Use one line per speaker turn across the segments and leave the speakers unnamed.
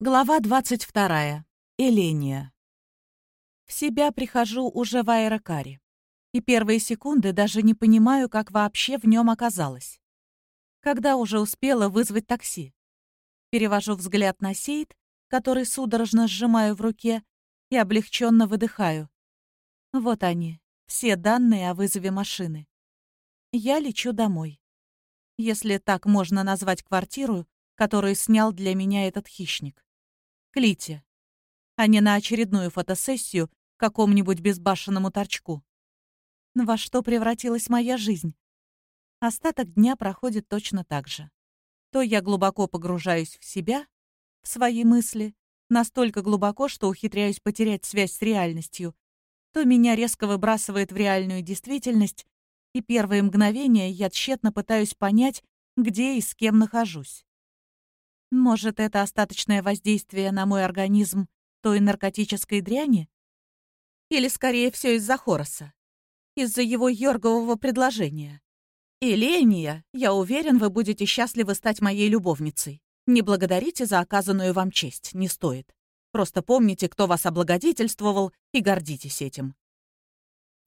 Глава 22. Эления. В себя прихожу уже в аэрокаре. И первые секунды даже не понимаю, как вообще в нем оказалась. Когда уже успела вызвать такси. Перевожу взгляд на сейт, который судорожно сжимаю в руке, и облегченно выдыхаю. Вот они, все данные о вызове машины. Я лечу домой. Если так можно назвать квартиру, которую снял для меня этот хищник к Лите, а не на очередную фотосессию какому-нибудь безбашенному торчку. Во что превратилась моя жизнь? Остаток дня проходит точно так же. То я глубоко погружаюсь в себя, в свои мысли, настолько глубоко, что ухитряюсь потерять связь с реальностью, то меня резко выбрасывает в реальную действительность, и первые мгновения я тщетно пытаюсь понять, где и с кем нахожусь. Может, это остаточное воздействие на мой организм той наркотической дряни? Или, скорее, все из-за Хороса? Из-за его йоргового предложения? Эления, я уверен, вы будете счастливы стать моей любовницей. Не благодарите за оказанную вам честь, не стоит. Просто помните, кто вас облагодетельствовал, и гордитесь этим.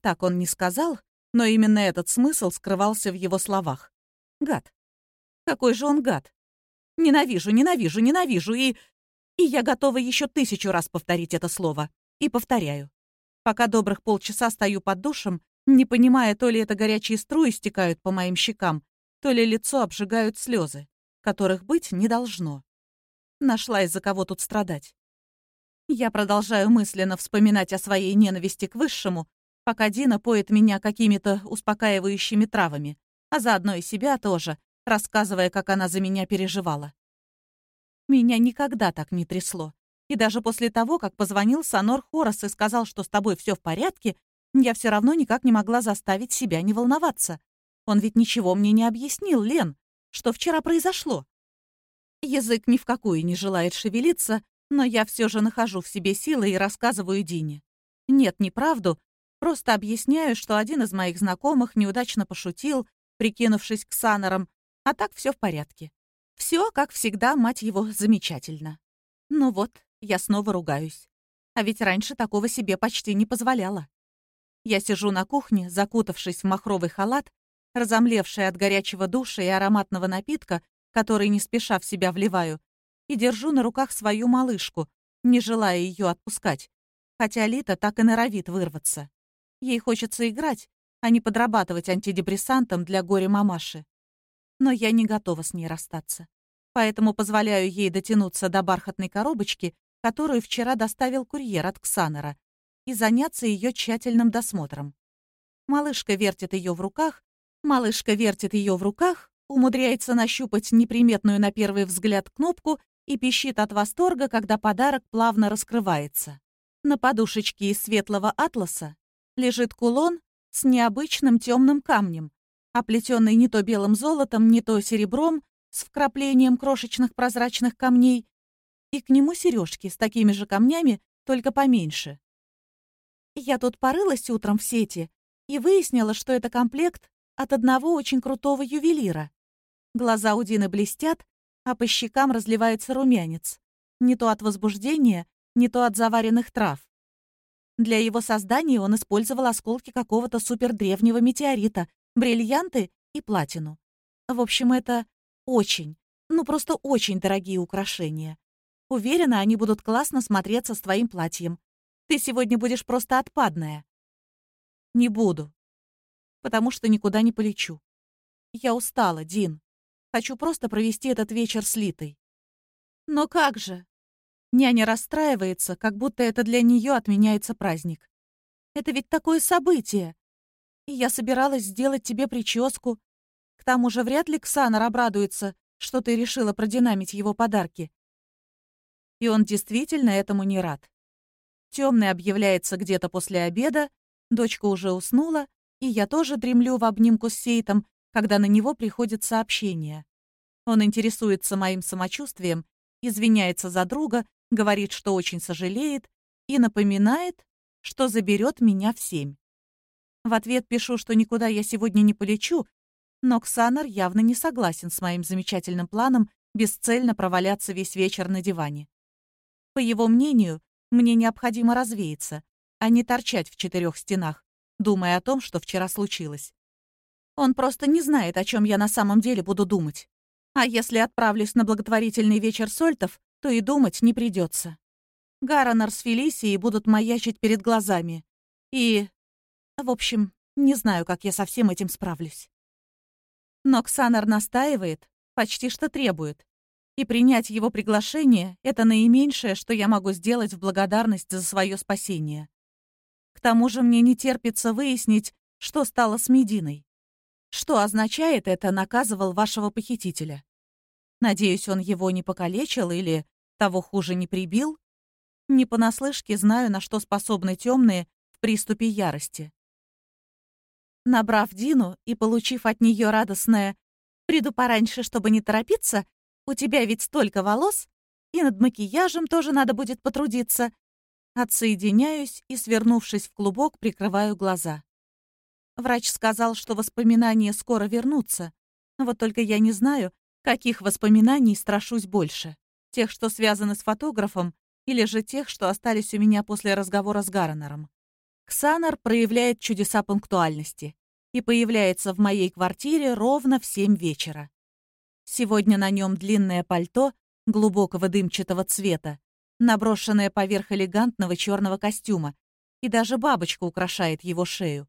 Так он не сказал, но именно этот смысл скрывался в его словах. Гад. Какой же он гад. Ненавижу, ненавижу, ненавижу, и... И я готова еще тысячу раз повторить это слово. И повторяю. Пока добрых полчаса стою под душем, не понимая, то ли это горячие струи стекают по моим щекам, то ли лицо обжигают слезы, которых быть не должно. Нашла из-за кого тут страдать. Я продолжаю мысленно вспоминать о своей ненависти к высшему, пока Дина поет меня какими-то успокаивающими травами, а заодно и себя тоже, рассказывая, как она за меня переживала. Меня никогда так не трясло. И даже после того, как позвонил Санор Хорос и сказал, что с тобой все в порядке, я все равно никак не могла заставить себя не волноваться. Он ведь ничего мне не объяснил, Лен, что вчера произошло. Язык ни в какую не желает шевелиться, но я все же нахожу в себе силы и рассказываю Дине. Нет, не правду, просто объясняю, что один из моих знакомых неудачно пошутил, прикинувшись к Санорам, а так все в порядке. Все, как всегда, мать его, замечательно. Ну вот, я снова ругаюсь. А ведь раньше такого себе почти не позволяла. Я сижу на кухне, закутавшись в махровый халат, разомлевшая от горячего душа и ароматного напитка, который не спеша в себя вливаю, и держу на руках свою малышку, не желая ее отпускать, хотя Лита так и норовит вырваться. Ей хочется играть, а не подрабатывать антидепрессантом для горе-мамаши но я не готова с ней расстаться. Поэтому позволяю ей дотянуться до бархатной коробочки, которую вчера доставил курьер от Ксанера, и заняться ее тщательным досмотром. Малышка вертит ее в руках, малышка вертит ее в руках, умудряется нащупать неприметную на первый взгляд кнопку и пищит от восторга, когда подарок плавно раскрывается. На подушечке из светлого атласа лежит кулон с необычным темным камнем, оплетенный не то белым золотом, не то серебром, с вкраплением крошечных прозрачных камней, и к нему сережки с такими же камнями, только поменьше. Я тут порылась утром в сети и выяснила, что это комплект от одного очень крутого ювелира. Глаза у Дины блестят, а по щекам разливается румянец. Не то от возбуждения, не то от заваренных трав. Для его создания он использовал осколки какого-то супердревнего метеорита, бриллианты и платину. В общем, это очень, ну просто очень дорогие украшения. Уверена, они будут классно смотреться с твоим платьем. Ты сегодня будешь просто отпадная. Не буду. Потому что никуда не полечу. Я устала, Дин. Хочу просто провести этот вечер с Литой. Но как же? Няня расстраивается, как будто это для нее отменяется праздник. Это ведь такое событие. И я собиралась сделать тебе прическу. К тому же вряд ли Ксанар обрадуется, что ты решила продинамить его подарки. И он действительно этому не рад. Темный объявляется где-то после обеда, дочка уже уснула, и я тоже дремлю в обнимку с Сейтом, когда на него приходит сообщение. Он интересуется моим самочувствием, извиняется за друга, говорит, что очень сожалеет, и напоминает, что заберет меня в семь. В ответ пишу, что никуда я сегодня не полечу, но Ксанар явно не согласен с моим замечательным планом бесцельно проваляться весь вечер на диване. По его мнению, мне необходимо развеяться, а не торчать в четырех стенах, думая о том, что вчера случилось. Он просто не знает, о чем я на самом деле буду думать. А если отправлюсь на благотворительный вечер сольтов, то и думать не придется. Гаронар с Фелисией будут маячить перед глазами. И... В общем, не знаю, как я со всем этим справлюсь. Но Ксанар настаивает, почти что требует. И принять его приглашение — это наименьшее, что я могу сделать в благодарность за свое спасение. К тому же мне не терпится выяснить, что стало с Мединой. Что означает это «наказывал вашего похитителя»? Надеюсь, он его не покалечил или, того хуже, не прибил? Не понаслышке знаю, на что способны темные в приступе ярости. Набрав Дину и получив от нее радостное «Приду пораньше, чтобы не торопиться, у тебя ведь столько волос, и над макияжем тоже надо будет потрудиться», отсоединяюсь и, свернувшись в клубок, прикрываю глаза. Врач сказал, что воспоминания скоро вернутся. Вот только я не знаю, каких воспоминаний страшусь больше. Тех, что связаны с фотографом, или же тех, что остались у меня после разговора с Гарнером. Ксанар проявляет чудеса пунктуальности и появляется в моей квартире ровно в семь вечера. Сегодня на нем длинное пальто глубокого дымчатого цвета, наброшенное поверх элегантного черного костюма, и даже бабочка украшает его шею.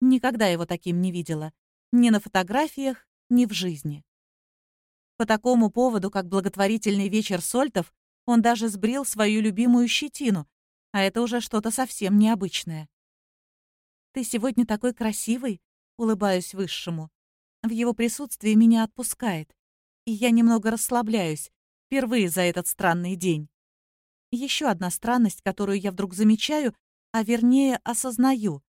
Никогда его таким не видела. Ни на фотографиях, ни в жизни. По такому поводу, как благотворительный вечер сольтов, он даже сбрил свою любимую щетину, а это уже что-то совсем необычное. «Ты сегодня такой красивый», — улыбаюсь Высшему. В его присутствии меня отпускает, и я немного расслабляюсь, впервые за этот странный день. Еще одна странность, которую я вдруг замечаю, а вернее осознаю.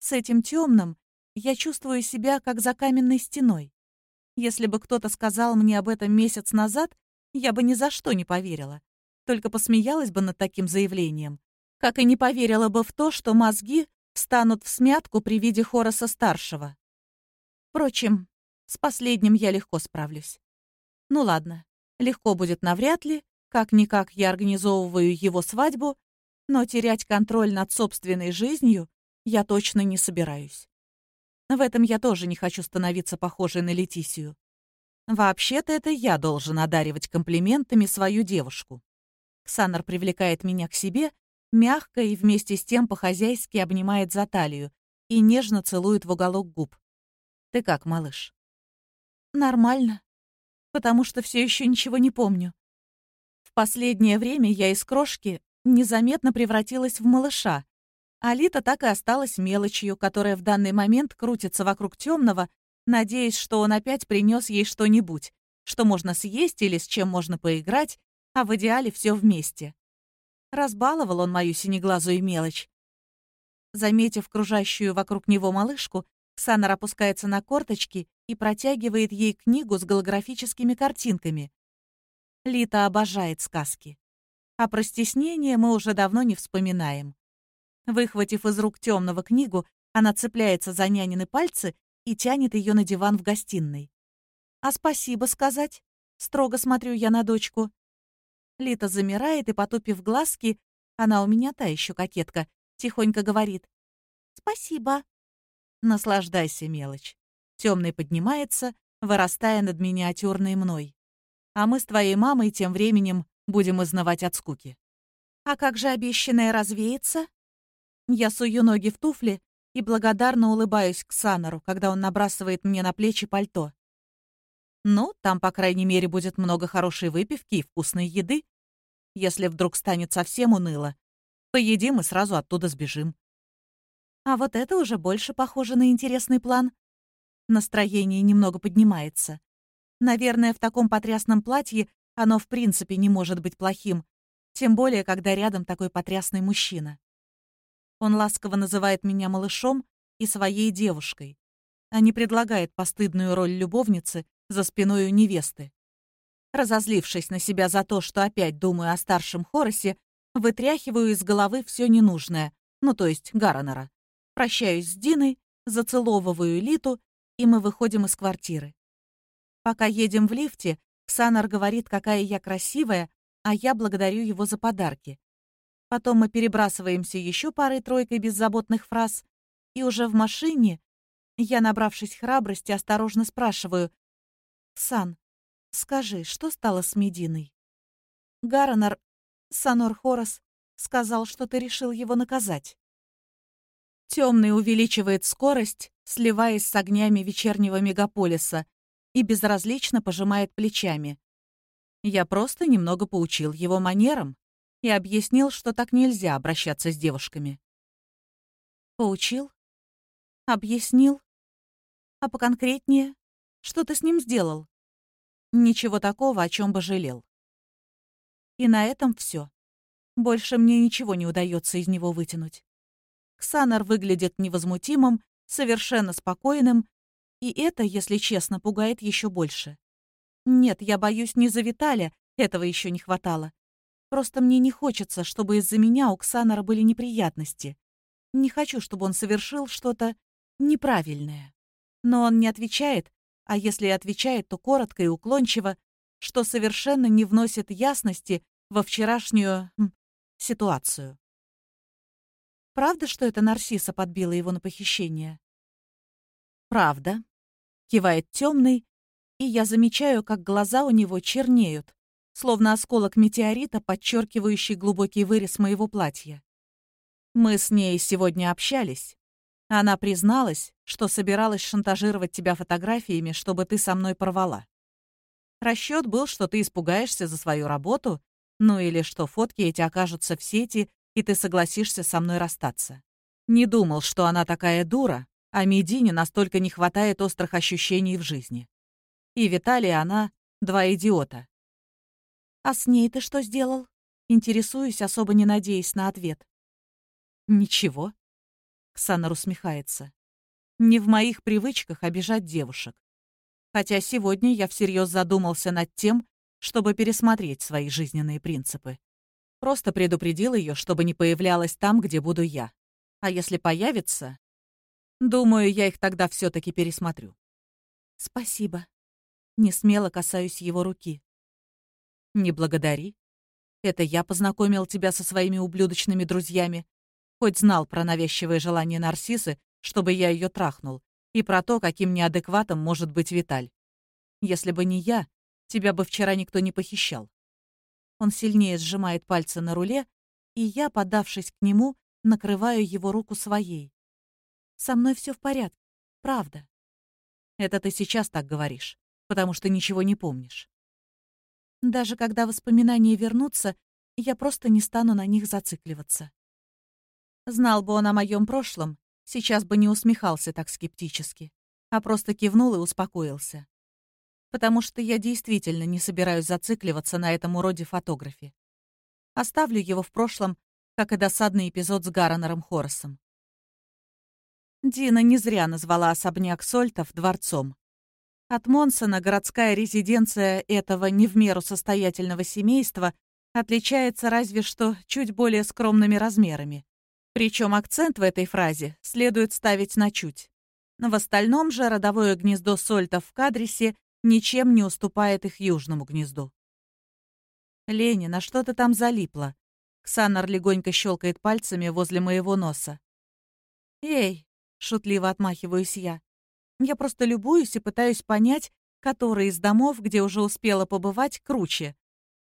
С этим темным я чувствую себя как за каменной стеной. Если бы кто-то сказал мне об этом месяц назад, я бы ни за что не поверила. Только посмеялась бы над таким заявлением. Как и не поверила бы в то, что мозги станут в смятку при виде Хороса-старшего. Впрочем, с последним я легко справлюсь. Ну ладно, легко будет навряд ли, как-никак я организовываю его свадьбу, но терять контроль над собственной жизнью я точно не собираюсь. В этом я тоже не хочу становиться похожей на Летисию. Вообще-то это я должен одаривать комплиментами свою девушку. Ксанар привлекает меня к себе, мягко и вместе с тем по-хозяйски обнимает за талию и нежно целует в уголок губ. «Ты как, малыш?» «Нормально, потому что все еще ничего не помню. В последнее время я из крошки незаметно превратилась в малыша, Алита так и осталась мелочью, которая в данный момент крутится вокруг темного, надеясь, что он опять принес ей что-нибудь, что можно съесть или с чем можно поиграть, а в идеале все вместе. Разбаловал он мою синеглазую мелочь. Заметив кружащую вокруг него малышку, Ксанар опускается на корточки и протягивает ей книгу с голографическими картинками. Лита обожает сказки. А про стеснение мы уже давно не вспоминаем. Выхватив из рук темного книгу, она цепляется за нянины пальцы и тянет ее на диван в гостиной. «А спасибо сказать?» — строго смотрю я на дочку. Лита замирает и, потупив глазки, она у меня та еще кокетка, тихонько говорит. «Спасибо». Наслаждайся, мелочь. Темный поднимается, вырастая над миниатюрной мной. А мы с твоей мамой тем временем будем изнывать от скуки. «А как же обещанное развеется?» Я сую ноги в туфли и благодарно улыбаюсь к Санору, когда он набрасывает мне на плечи пальто. Ну, там, по крайней мере, будет много хорошей выпивки и вкусной еды. Если вдруг станет совсем уныло, поедим и сразу оттуда сбежим. А вот это уже больше похоже на интересный план. Настроение немного поднимается. Наверное, в таком потрясном платье оно в принципе не может быть плохим, тем более, когда рядом такой потрясный мужчина. Он ласково называет меня малышом и своей девушкой, а не предлагает постыдную роль любовницы за спиной у невесты. Разозлившись на себя за то, что опять думаю о старшем Хоросе, вытряхиваю из головы все ненужное, ну то есть Гарренера. Прощаюсь с Диной, зацеловываю Литу, и мы выходим из квартиры. Пока едем в лифте, Ксанар говорит, какая я красивая, а я благодарю его за подарки. Потом мы перебрасываемся еще парой-тройкой беззаботных фраз, и уже в машине я, набравшись храбрости, осторожно спрашиваю. «Сан, скажи, что стало с Мединой?» Гаронар, Санор Хорос, сказал, что ты решил его наказать. Темный увеличивает скорость, сливаясь с огнями вечернего мегаполиса, и безразлично пожимает плечами. Я просто немного поучил его манерам и объяснил, что так нельзя обращаться с девушками. Поучил? Объяснил? А поконкретнее? Что ты с ним сделал? Ничего такого, о чем бы жалел. И на этом все. Больше мне ничего не удается из него вытянуть. Ксанар выглядит невозмутимым, совершенно спокойным, и это, если честно, пугает еще больше. Нет, я боюсь не за Виталя, этого еще не хватало. Просто мне не хочется, чтобы из-за меня у Ксанара были неприятности. Не хочу, чтобы он совершил что-то неправильное. Но он не отвечает, а если и отвечает, то коротко и уклончиво, что совершенно не вносит ясности во вчерашнюю м, ситуацию. Правда, что это Нарсиса подбила его на похищение? Правда. Кивает темный, и я замечаю, как глаза у него чернеют, словно осколок метеорита, подчеркивающий глубокий вырез моего платья. Мы с ней сегодня общались. Она призналась, что собиралась шантажировать тебя фотографиями, чтобы ты со мной порвала. Расчет был, что ты испугаешься за свою работу, ну или что фотки эти окажутся в сети, и ты согласишься со мной расстаться. Не думал, что она такая дура, а Медине настолько не хватает острых ощущений в жизни. И Виталий, она — два идиота. «А с ней ты что сделал?» Интересуюсь, особо не надеясь на ответ. «Ничего», Ксанар усмехается. Не в моих привычках обижать девушек. Хотя сегодня я всерьез задумался над тем, чтобы пересмотреть свои жизненные принципы. Просто предупредил ее, чтобы не появлялась там, где буду я. А если появится, думаю, я их тогда все-таки пересмотрю. Спасибо. Не смело касаюсь его руки. Не благодари. Это я познакомил тебя со своими ублюдочными друзьями, Хоть знал про навязчивое желание Нарсисы, чтобы я ее трахнул, и про то, каким неадекватом может быть Виталь. Если бы не я, тебя бы вчера никто не похищал. Он сильнее сжимает пальцы на руле, и я, подавшись к нему, накрываю его руку своей. Со мной все в порядке, правда. Это ты сейчас так говоришь, потому что ничего не помнишь. Даже когда воспоминания вернутся, я просто не стану на них зацикливаться. Знал бы он о моем прошлом, сейчас бы не усмехался так скептически, а просто кивнул и успокоился. Потому что я действительно не собираюсь зацикливаться на этом уроде фотографе. Оставлю его в прошлом, как и досадный эпизод с Гарренером Хорресом. Дина не зря назвала особняк Сольтов дворцом. От Монсона городская резиденция этого не в меру состоятельного семейства отличается разве что чуть более скромными размерами. Причем акцент в этой фразе следует ставить на чуть. В остальном же родовое гнездо сольтов в Кадрисе ничем не уступает их южному гнезду. «Лени, на что ты там залипла?» Ксанар легонько щелкает пальцами возле моего носа. «Эй!» — шутливо отмахиваюсь я. «Я просто любуюсь и пытаюсь понять, который из домов, где уже успела побывать, круче.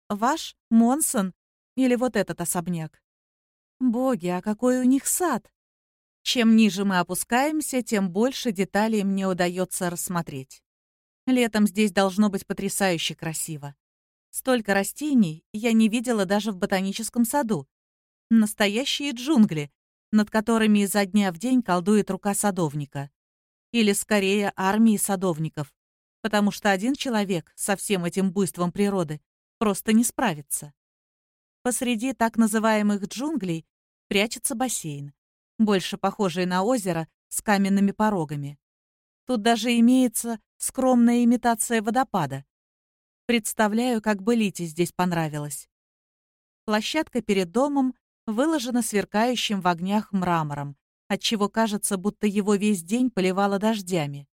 Ваш, Монсон или вот этот особняк?» Боги, а какой у них сад! Чем ниже мы опускаемся, тем больше деталей мне удается рассмотреть. Летом здесь должно быть потрясающе красиво. Столько растений я не видела даже в ботаническом саду. Настоящие джунгли, над которыми изо дня в день колдует рука садовника. Или, скорее, армии садовников, потому что один человек со всем этим буйством природы просто не справится. Посреди так называемых джунглей прячется бассейн, больше похожий на озеро с каменными порогами. Тут даже имеется скромная имитация водопада. Представляю, как бы Лите здесь понравилось. Площадка перед домом выложена сверкающим в огнях мрамором, отчего кажется, будто его весь день поливало дождями.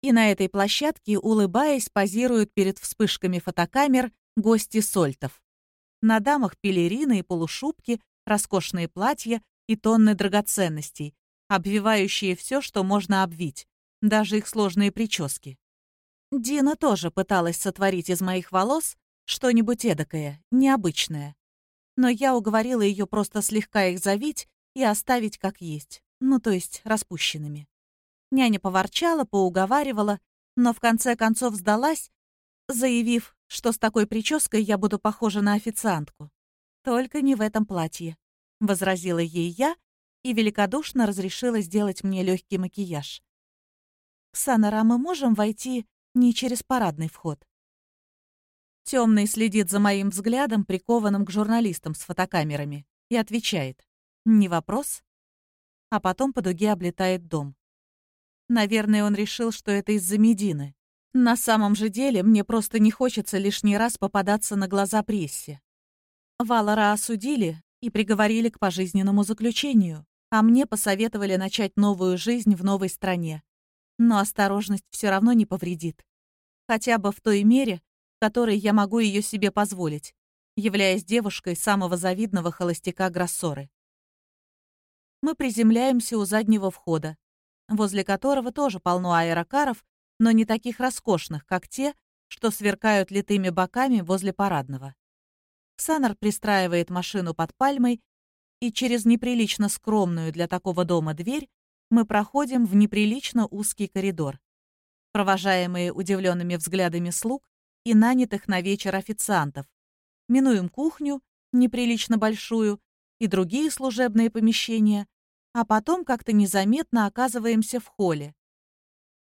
И на этой площадке, улыбаясь, позируют перед вспышками фотокамер гости сольтов. На дамах пелерины и полушубки, роскошные платья и тонны драгоценностей, обвивающие все, что можно обвить, даже их сложные прически. Дина тоже пыталась сотворить из моих волос что-нибудь эдакое, необычное. Но я уговорила ее просто слегка их завить и оставить как есть, ну то есть распущенными. Няня поворчала, поуговаривала, но в конце концов сдалась, заявив, что с такой прической я буду похожа на официантку. «Только не в этом платье», — возразила ей я и великодушно разрешила сделать мне легкий макияж. «Ксанара, мы можем войти не через парадный вход?» Темный следит за моим взглядом, прикованным к журналистам с фотокамерами, и отвечает «Не вопрос». А потом по дуге облетает дом. Наверное, он решил, что это из-за Медины. На самом же деле, мне просто не хочется лишний раз попадаться на глаза прессе. Валора осудили и приговорили к пожизненному заключению, а мне посоветовали начать новую жизнь в новой стране. Но осторожность все равно не повредит. Хотя бы в той мере, которой я могу ее себе позволить, являясь девушкой самого завидного холостяка Гроссоры. Мы приземляемся у заднего входа, возле которого тоже полно аэрокаров но не таких роскошных, как те, что сверкают литыми боками возле парадного. Ксанар пристраивает машину под пальмой, и через неприлично скромную для такого дома дверь мы проходим в неприлично узкий коридор, провожаемые удивленными взглядами слуг и нанятых на вечер официантов. Минуем кухню, неприлично большую, и другие служебные помещения, а потом как-то незаметно оказываемся в холле,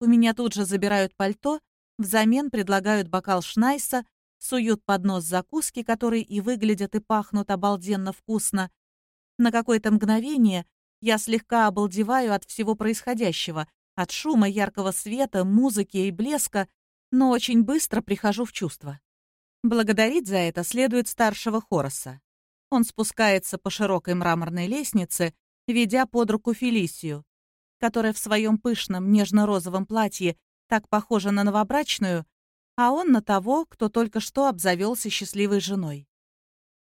у меня тут же забирают пальто, взамен предлагают бокал шнайса, суют под нос закуски, которые и выглядят и пахнут обалденно вкусно. На какое-то мгновение я слегка обалдеваю от всего происходящего, от шума, яркого света, музыки и блеска, но очень быстро прихожу в чувство. Благодарить за это следует старшего Хороса. Он спускается по широкой мраморной лестнице, ведя под руку Фелисию, которая в своем пышном нежно-розовом платье так похожа на новобрачную, а он на того, кто только что обзавелся счастливой женой.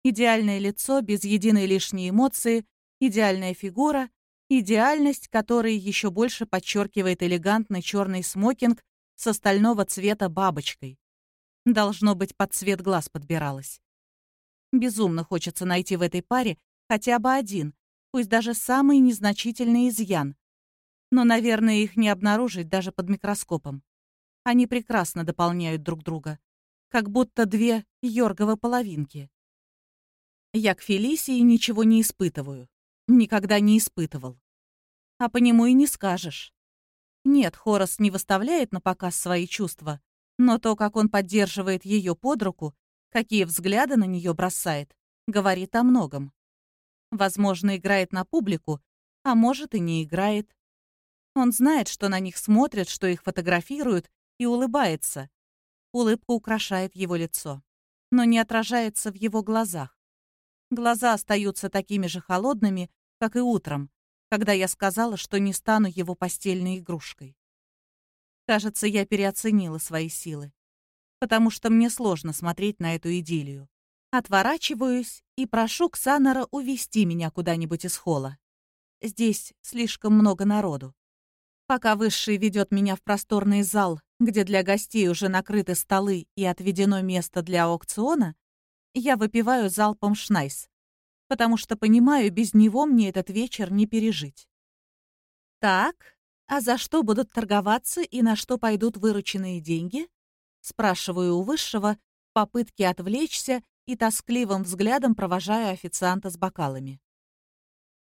Идеальное лицо без единой лишней эмоции, идеальная фигура, идеальность, которой еще больше подчеркивает элегантный черный смокинг с остального цвета бабочкой. Должно быть, под цвет глаз подбиралась. Безумно хочется найти в этой паре хотя бы один, пусть даже самый незначительный изъян, но, наверное, их не обнаружить даже под микроскопом. Они прекрасно дополняют друг друга, как будто две Йорговы половинки. Я к Фелисии ничего не испытываю. Никогда не испытывал. А по нему и не скажешь. Нет, Хорос не выставляет на показ свои чувства, но то, как он поддерживает ее под руку, какие взгляды на нее бросает, говорит о многом. Возможно, играет на публику, а может и не играет. Он знает, что на них смотрят, что их фотографируют, и улыбается. Улыбка украшает его лицо, но не отражается в его глазах. Глаза остаются такими же холодными, как и утром, когда я сказала, что не стану его постельной игрушкой. Кажется, я переоценила свои силы, потому что мне сложно смотреть на эту идиллию. Отворачиваюсь и прошу Ксанора увести меня куда-нибудь из холла. Здесь слишком много народу. Пока Высший ведет меня в просторный зал, где для гостей уже накрыты столы и отведено место для аукциона, я выпиваю залпом шнайс, потому что понимаю, без него мне этот вечер не пережить. «Так, а за что будут торговаться и на что пойдут вырученные деньги?» Спрашиваю у Высшего в попытке отвлечься и тоскливым взглядом провожаю официанта с бокалами.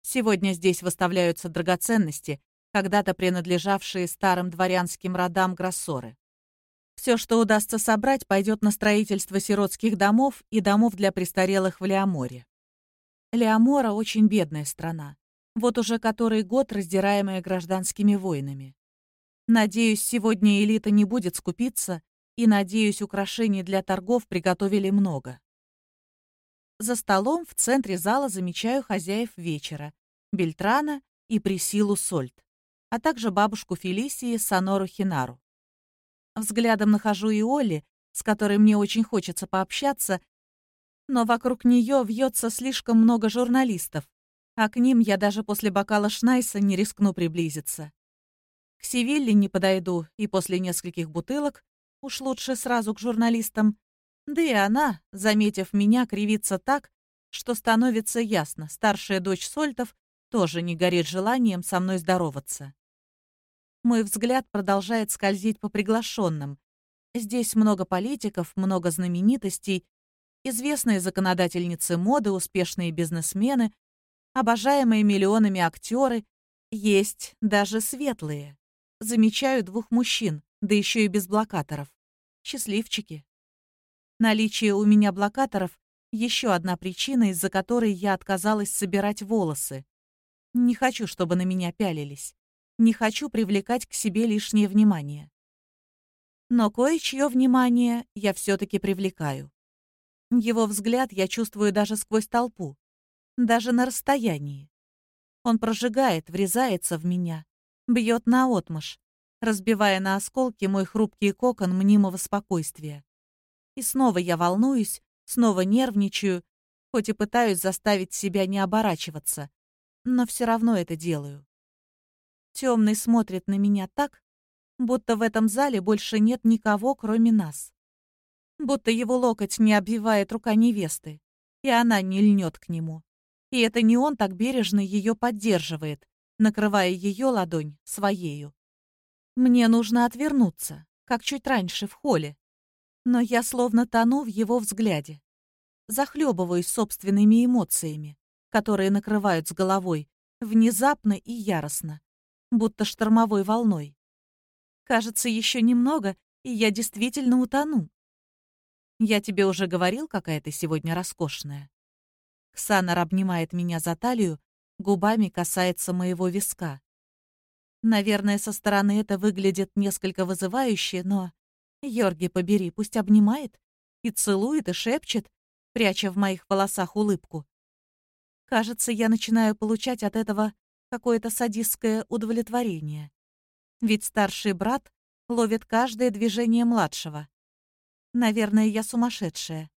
Сегодня здесь выставляются драгоценности, когда-то принадлежавшие старым дворянским родам Гроссоры. Все, что удастся собрать, пойдет на строительство сиротских домов и домов для престарелых в Леоморе. Леомора — очень бедная страна. Вот уже который год раздираемая гражданскими войнами. Надеюсь, сегодня элита не будет скупиться, и, надеюсь, украшений для торгов приготовили много. За столом в центре зала замечаю хозяев вечера — Бельтрана и Присилу Сольт а также бабушку Фелисии Сонору Хинару. Взглядом нахожу и Олли, с которой мне очень хочется пообщаться, Но вокруг нее вьется слишком много журналистов, а к ним я даже после бокала Шнайса не рискну приблизиться. К Севилле не подойду, и после нескольких бутылок уж лучше сразу к журналистам. Да и она, заметив меня, кривится так, что становится ясно, старшая дочь Сольтов тоже не горит желанием со мной здороваться. Мой взгляд продолжает скользить по приглашенным. Здесь много политиков, много знаменитостей, известные законодательницы моды, успешные бизнесмены, обожаемые миллионами актеры, есть даже светлые. Замечаю двух мужчин, да еще и без блокаторов. Счастливчики. Наличие у меня блокаторов — еще одна причина, из-за которой я отказалась собирать волосы. Не хочу, чтобы на меня пялились. Не хочу привлекать к себе лишнее внимание. Но кое-чье внимание я все-таки привлекаю. Его взгляд я чувствую даже сквозь толпу, даже на расстоянии. Он прожигает, врезается в меня, бьет наотмашь, разбивая на осколки мой хрупкий кокон мнимого спокойствия. И снова я волнуюсь, снова нервничаю, хоть и пытаюсь заставить себя не оборачиваться, но все равно это делаю. Темный смотрит на меня так, будто в этом зале больше нет никого, кроме нас. Будто его локоть не обвивает рука невесты, и она не льнет к нему. И это не он так бережно ее поддерживает, накрывая ее ладонь своею. Мне нужно отвернуться, как чуть раньше в холле. Но я словно тону в его взгляде. Захлебываюсь собственными эмоциями, которые накрывают с головой, внезапно и яростно, будто штормовой волной. Кажется, еще немного, и я действительно утону. Я тебе уже говорил, какая ты сегодня роскошная. Ксанар обнимает меня за талию, губами касается моего виска. Наверное, со стороны это выглядит несколько вызывающе, но... Йорги, побери, пусть обнимает и целует, и шепчет, пряча в моих волосах улыбку. Кажется, я начинаю получать от этого какое-то садистское удовлетворение. Ведь старший брат ловит каждое движение младшего. Наверное, я сумасшедшая.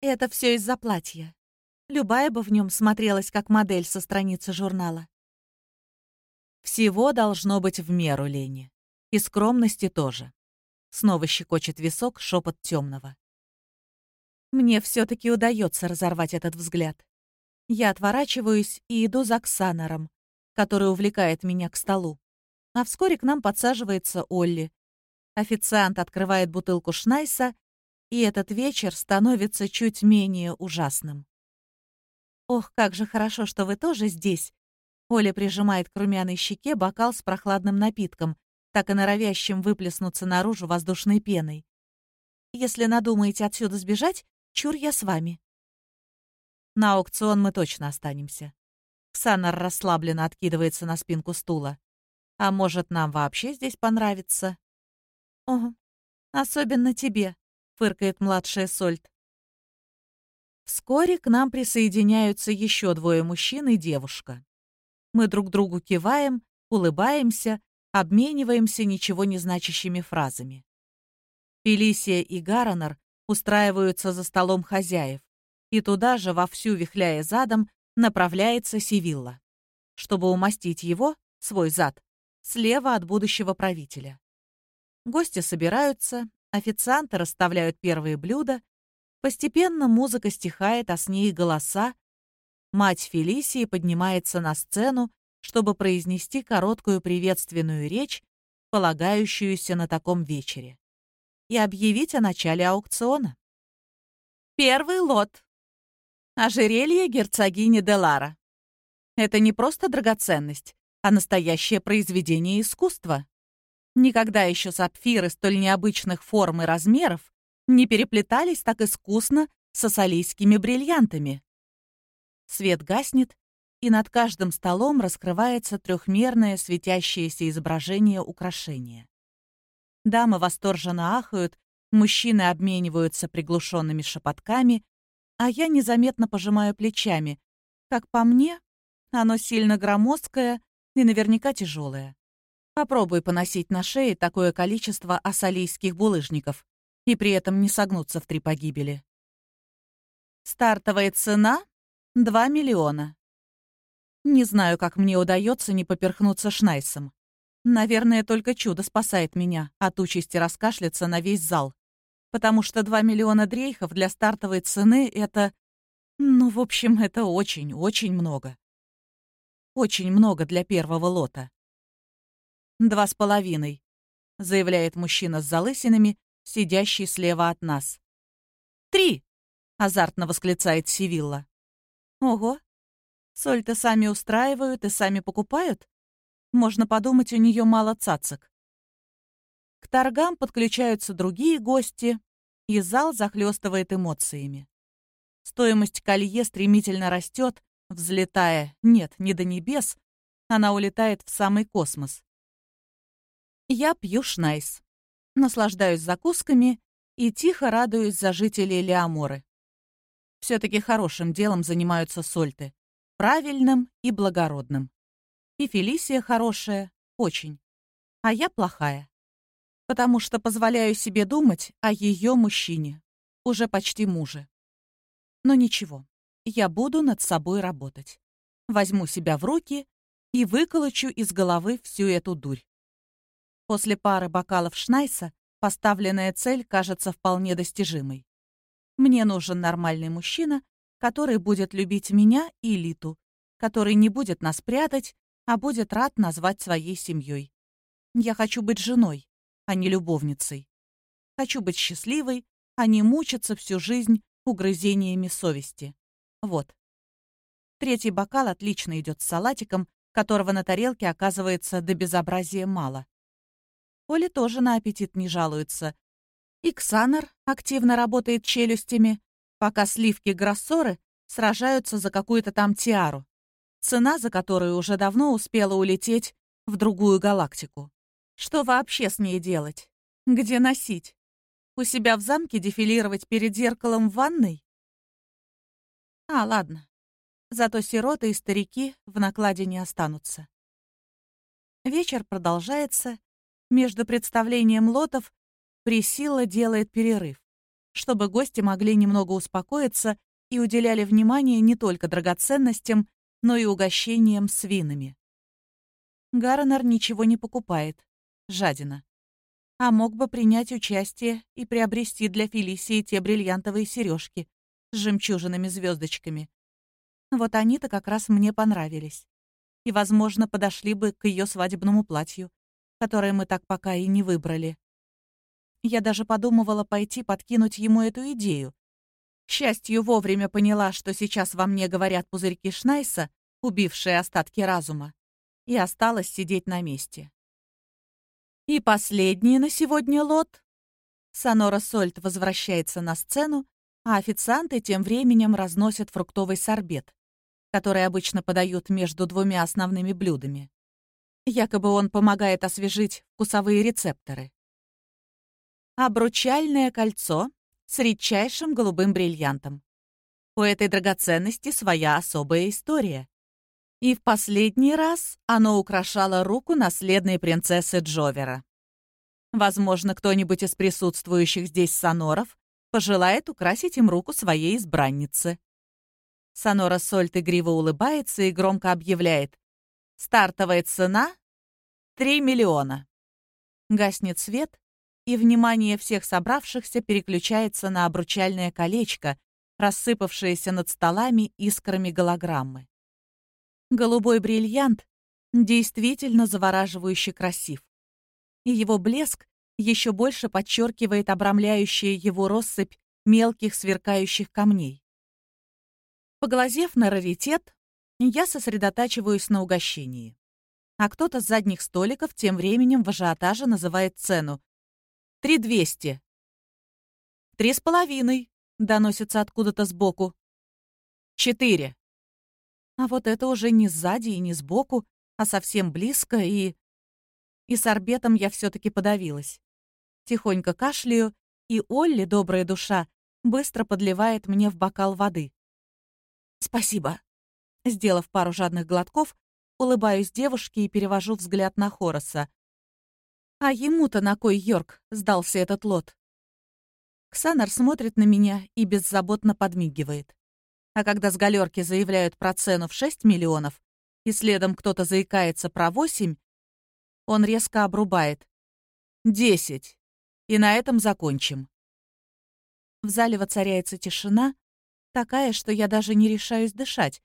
Это все из-за платья. Любая бы в нем смотрелась как модель со страницы журнала. Всего должно быть в меру, Лени. И скромности тоже. Снова щекочет висок шепот темного. Мне все-таки удается разорвать этот взгляд. Я отворачиваюсь и иду за Ксанором, который увлекает меня к столу. А вскоре к нам подсаживается Олли, Официант открывает бутылку Шнайса, и этот вечер становится чуть менее ужасным. «Ох, как же хорошо, что вы тоже здесь!» Оля прижимает к румяной щеке бокал с прохладным напитком, так и норовящим выплеснуться наружу воздушной пеной. «Если надумаете отсюда сбежать, чур я с вами». На аукцион мы точно останемся. Ксанар расслабленно откидывается на спинку стула. А может, нам вообще здесь понравится? «Ого, особенно тебе», — фыркает младшая Сольт. Вскоре к нам присоединяются еще двое мужчин и девушка. Мы друг другу киваем, улыбаемся, обмениваемся ничего не значащими фразами. Фелисия и Гаронер устраиваются за столом хозяев, и туда же, вовсю вихляя задом, направляется Сивилла, чтобы умастить его, свой зад, слева от будущего правителя. Гости собираются, официанты расставляют первые блюда. Постепенно музыка стихает, а с ней голоса. Мать Фелисии поднимается на сцену, чтобы произнести короткую приветственную речь, полагающуюся на таком вечере, и объявить о начале аукциона. Первый лот. Ожерелье герцогини Делара. Это не просто драгоценность, а настоящее произведение искусства. Никогда еще сапфиры столь необычных форм и размеров не переплетались так искусно с ассалийскими бриллиантами. Свет гаснет, и над каждым столом раскрывается трехмерное светящееся изображение украшения. Дамы восторженно ахают, мужчины обмениваются приглушенными шепотками, а я незаметно пожимаю плечами. Как по мне, оно сильно громоздкое и наверняка тяжелое. Попробуй поносить на шее такое количество ассалийских булыжников и при этом не согнуться в три погибели. Стартовая цена — 2 миллиона. Не знаю, как мне удается не поперхнуться шнайсом. Наверное, только чудо спасает меня от участи раскашляться на весь зал. Потому что 2 миллиона дрейхов для стартовой цены — это... Ну, в общем, это очень-очень много. Очень много для первого лота. «Два с половиной», — заявляет мужчина с залысинами, сидящий слева от нас. «Три!» — азартно восклицает Сивилла. «Ого! Соль-то сами устраивают и сами покупают? Можно подумать, у нее мало цацок». Торгам подключаются другие гости, и зал захлестывает эмоциями. Стоимость колье стремительно растет, взлетая, нет, не до небес, она улетает в самый космос. Я пью шнайс, наслаждаюсь закусками и тихо радуюсь за жителей Леоморы. Все-таки хорошим делом занимаются сольты, правильным и благородным. И Фелисия хорошая, очень, а я плохая. Потому что позволяю себе думать о ее мужчине, уже почти муже. Но ничего, я буду над собой работать. Возьму себя в руки и выколочу из головы всю эту дурь. После пары бокалов Шнайса поставленная цель кажется вполне достижимой. Мне нужен нормальный мужчина, который будет любить меня и Литу, который не будет нас прятать, а будет рад назвать своей семьей. Я хочу быть женой, а не любовницей. Хочу быть счастливой, а не мучиться всю жизнь угрызениями совести. Вот. Третий бокал отлично идет с салатиком, которого на тарелке оказывается до безобразия мало. Оля тоже на аппетит не жалуется. Иксанер активно работает челюстями, пока сливки-гроссоры сражаются за какую-то там тиару, цена за которую уже давно успела улететь в другую галактику. Что вообще с ней делать? Где носить? У себя в замке дефилировать перед зеркалом в ванной? А, ладно. Зато сироты и старики в накладе не останутся. Вечер продолжается. Между представлением лотов Присила делает перерыв, чтобы гости могли немного успокоиться и уделяли внимание не только драгоценностям, но и угощениям с винами. Гарнер ничего не покупает. Жадина. А мог бы принять участие и приобрести для Фелисии те бриллиантовые сережки с жемчужинами-звездочками. Вот они-то как раз мне понравились. И, возможно, подошли бы к ее свадебному платью, которое мы так пока и не выбрали. Я даже подумывала пойти подкинуть ему эту идею. К счастью, вовремя поняла, что сейчас во мне говорят пузырьки Шнайса, убившие остатки разума, и осталась сидеть на месте. И последний на сегодня лот. Сонора Сольт возвращается на сцену, а официанты тем временем разносят фруктовый сорбет, который обычно подают между двумя основными блюдами. Якобы он помогает освежить вкусовые рецепторы. Обручальное кольцо с редчайшим голубым бриллиантом. У этой драгоценности своя особая история. И в последний раз оно украшало руку наследной принцессы Джовера. Возможно, кто-нибудь из присутствующих здесь соноров пожелает украсить им руку своей избранницы. Сонора Сольт игриво улыбается и громко объявляет. Стартовая цена — 3 миллиона. Гаснет свет, и внимание всех собравшихся переключается на обручальное колечко, рассыпавшееся над столами искрами голограммы. Голубой бриллиант действительно завораживающе красив. И его блеск еще больше подчеркивает обрамляющая его россыпь мелких сверкающих камней. Поглазев на раритет, я сосредотачиваюсь на угощении. А кто-то с задних столиков тем временем в ажиотаже называет цену. «Три двести». «Три с половиной», — доносится откуда-то сбоку. «Четыре». А вот это уже не сзади и не сбоку, а совсем близко, и... И с орбетом я все-таки подавилась. Тихонько кашляю, и Олли, добрая душа, быстро подливает мне в бокал воды. «Спасибо». Сделав пару жадных глотков, улыбаюсь девушке и перевожу взгляд на Хороса. «А ему-то на кой Йорк сдался этот лот?» Ксанар смотрит на меня и беззаботно подмигивает. А когда с галерки заявляют про цену в 6 миллионов, и следом кто-то заикается про 8, он резко обрубает. 10. И на этом закончим. В зале воцаряется тишина, такая, что я даже не решаюсь дышать,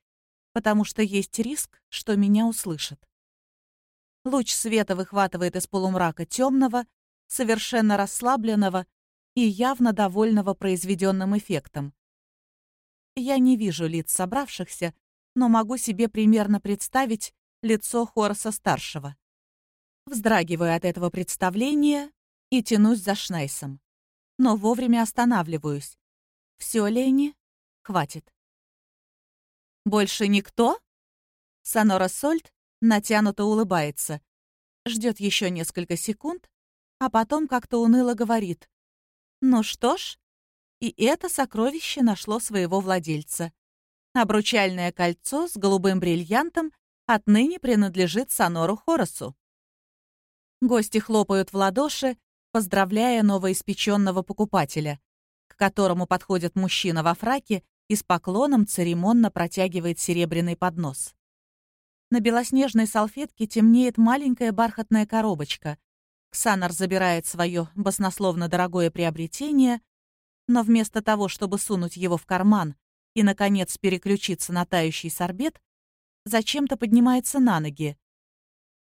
потому что есть риск, что меня услышат. Луч света выхватывает из полумрака темного, совершенно расслабленного и явно довольного произведенным эффектом. Я не вижу лиц собравшихся, но могу себе примерно представить лицо Хораса-старшего. Вздрагиваю от этого представления и тянусь за Шнайсом. Но вовремя останавливаюсь. Все, Лени, хватит. «Больше никто?» Сонора Сольт натянуто улыбается. Ждет еще несколько секунд, а потом как-то уныло говорит. Ну что ж, и это сокровище нашло своего владельца. Обручальное кольцо с голубым бриллиантом отныне принадлежит Сонору Хоросу. Гости хлопают в ладоши, поздравляя новоиспеченного покупателя, к которому подходит мужчина во фраке и с поклоном церемонно протягивает серебряный поднос. На белоснежной салфетке темнеет маленькая бархатная коробочка, Ксанар забирает свое баснословно дорогое приобретение, но вместо того, чтобы сунуть его в карман и, наконец, переключиться на тающий сорбет, зачем-то поднимается на ноги.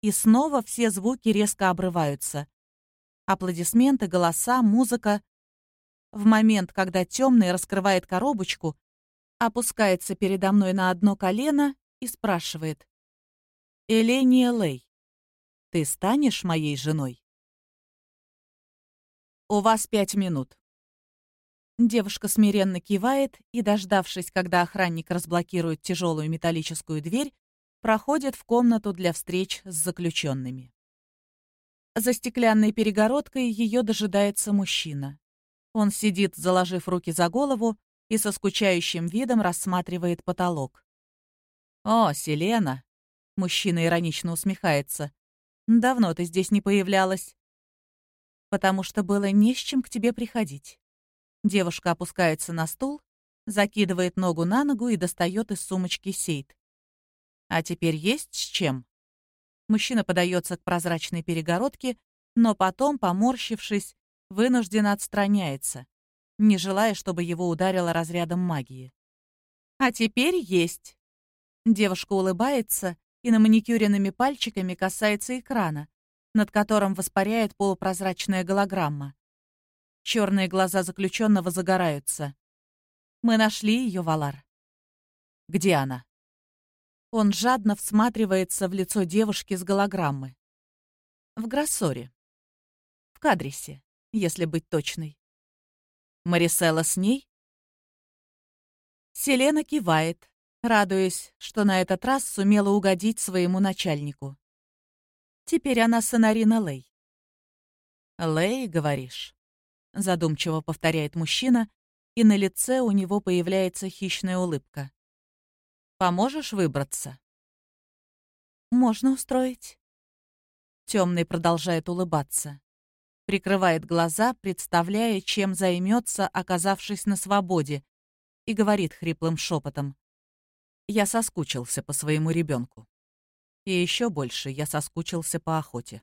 И снова все звуки резко обрываются. Аплодисменты, голоса, музыка. В момент, когда темный раскрывает коробочку, опускается передо мной на одно колено и спрашивает. «Эления Лей, ты станешь моей женой?» «У вас пять минут». Девушка смиренно кивает и, дождавшись, когда охранник разблокирует тяжелую металлическую дверь, проходит в комнату для встреч с заключенными. За стеклянной перегородкой ее дожидается мужчина. Он сидит, заложив руки за голову, и со скучающим видом рассматривает потолок. «О, Селена!» — мужчина иронично усмехается. «Давно ты здесь не появлялась» потому что было не с чем к тебе приходить. Девушка опускается на стул, закидывает ногу на ногу и достает из сумочки сейт. А теперь есть с чем? Мужчина подается к прозрачной перегородке, но потом, поморщившись, вынужденно отстраняется, не желая, чтобы его ударило разрядом магии. А теперь есть. Девушка улыбается и на маникюренными пальчиками касается экрана, над которым воспаряет полупрозрачная голограмма. Черные глаза заключенного загораются. Мы нашли ее, Валар. Где она? Он жадно всматривается в лицо девушки с голограммы. В Гроссоре. В Кадрисе, если быть точной. Марисела с ней? Селена кивает, радуясь, что на этот раз сумела угодить своему начальнику. Теперь она Сонарина Лей. «Лей, говоришь?» — задумчиво повторяет мужчина, и на лице у него появляется хищная улыбка. «Поможешь выбраться?» «Можно устроить». Темный продолжает улыбаться. Прикрывает глаза, представляя, чем займется, оказавшись на свободе, и говорит хриплым шепотом. «Я соскучился по своему ребенку». И еще больше я соскучился по охоте.